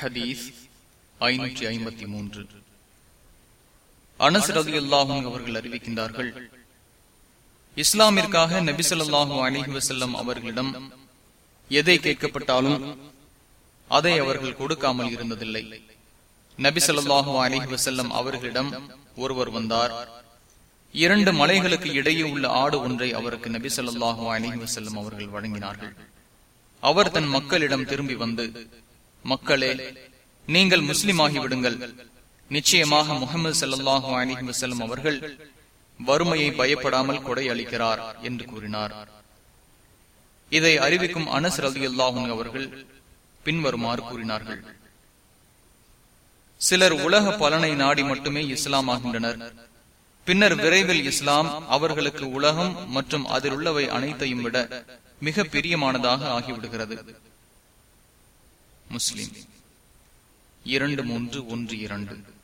ஹதீஸ் ஐநூற்றி ஐம்பத்தி மூன்று. அனசரது அல்லாஹும் அவர்கள் அறிவிக்கின்றார்கள் இஸ்லாமிற்காக நபிசல்லாஹு அலிஹி வசல்லம் அவர்களிடம் எதை கேட்கப்பட்டாலும் அதை அவர்கள் கொடுக்காமல் இருந்ததில்லை. நபிசல்லாஹு அலிஹி வசல்லம் அவர்களிடம் ஒருவர் வந்தார். இரண்டு மலைகளுக்கு இடையே உள்ள ஆடு ஒன்றை அவருக்கு நபி சொல்லாஹு அலிஹி வசல்லம் அவர்கள் வழங்கினார்கள். அவர் தன் மக்களிடம் திரும்பி வந்து மக்களே நீங்கள் முஸ்லிம் ஆகிவிடுங்கள் நிச்சயமாக முகமது சல்லாஹூ அலிஹி வசல்லம் அவர்கள் வறுமையை பயப்படாமல் கொடை அளிக்கிறார் என்று கூறினார். இதை அறிவிக்கும் அனஸ் ரவி அல்லாஹூன் அவர்கள் பின்வருமாறு கூறினார்கள். சிலர் உலக பலனை நாடி மட்டுமே இஸ்லாம் ஆகின்றனர். பின்னர் விரைவில் இஸ்லாம் அவர்களுக்கு உலகம் மற்றும் அதில் உள்ளவை அனைத்தையும் விட மிக பிரியமானதாக ஆகிவிடுகிறது. முஸ்லிம். இரண்டு மூன்று ஒன்று இரண்டு.